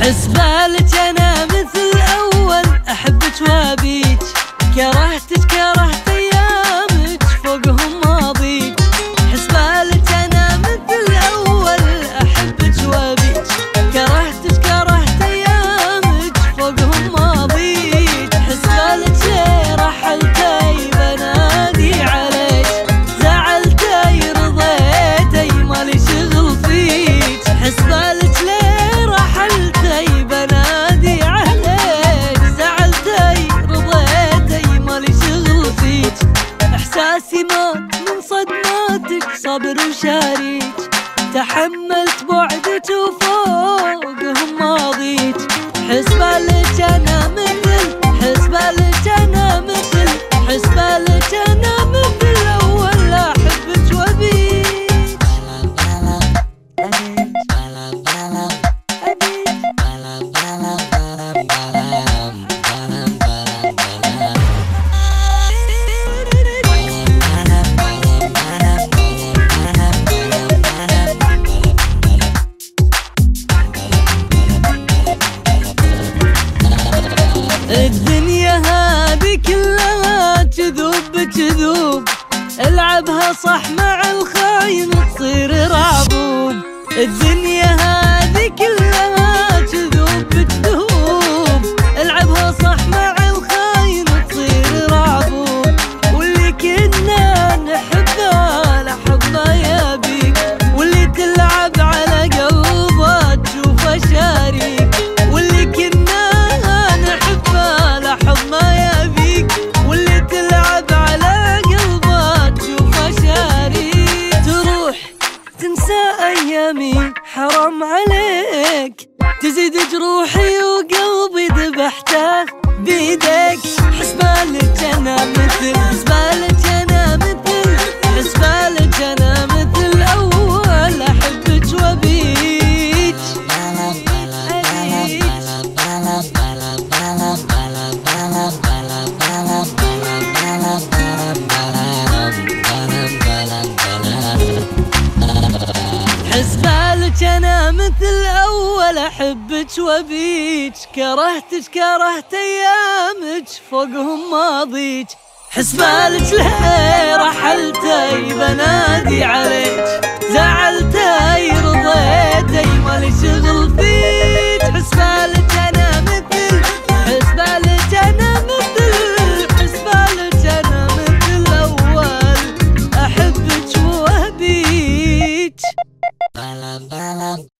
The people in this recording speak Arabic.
حسبالك أنا مثل اول أحبك وابيك صبر وشاريك. تحملت بعدك وفوقهم ماضيك حسبالك أنا مثل العبها صح مع الخاين تصير رعبوب الدنيا هذه تنسى أيامي حرام عليك. تزيد جروحي وقلبي ذبحته. حسبالك أنا مثل أول أحبك وأبيك. كرهتك كرهت أيامك فوقهم ماضيك حسبالك ليه اول احبك وابيك